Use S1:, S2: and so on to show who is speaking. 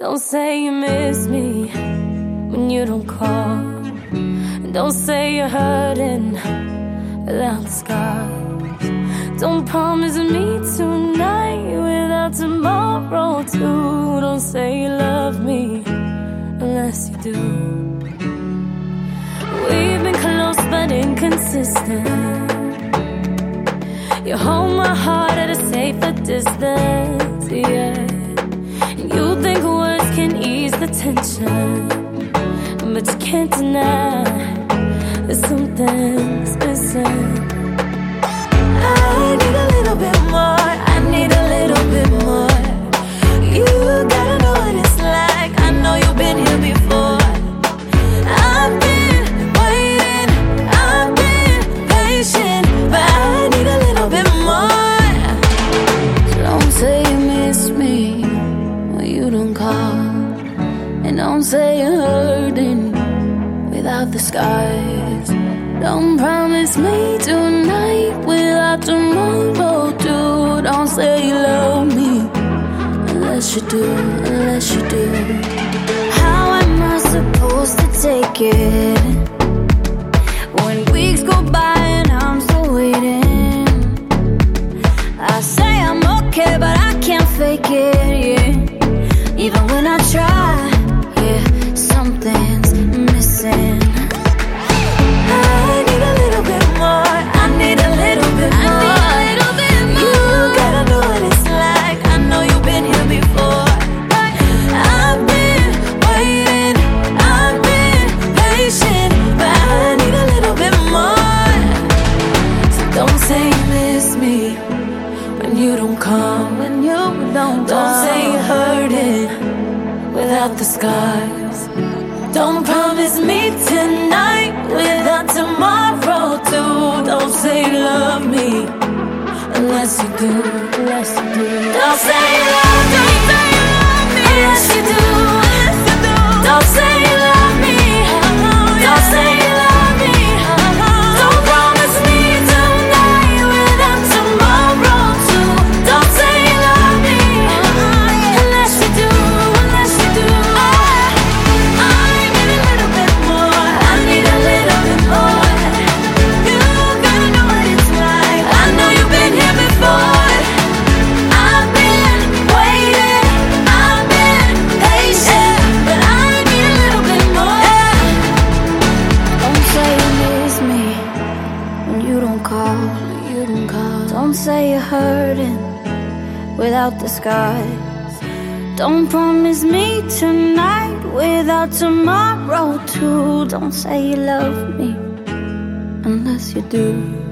S1: Don't say you miss me when you don't call. Don't say you're hurting without scars. Don't promise me tonight without tomorrow, too. Don't say you love me unless you do. We've been close but inconsistent. You hold my heart at a safer distance, yeah. Can't deny that something's missing. I need a little bit more. I need a little bit more. You gotta know what it's like. I know you've been here before. I've been waiting. I've been patient, but I need a little bit more. Don't say you miss me when you don't call, and don't say you're hurting without the scars. Don't promise me tonight without tomorrow, too. Don't say you love me unless you do, unless you do. How am I supposed to take it when weeks go by and I'm still waiting? I say I'm okay, but I can't fake it, yeah. Even when I try, you don't come. When you don't. Don't say you're hurting without the scars. Don't promise me tonight without tomorrow too. Don't say you love me unless you do. Unless you do. Don't say you love me. Don't say you're hurting without scars. Don't promise me tonight without tomorrow too. Don't say you love me unless you do.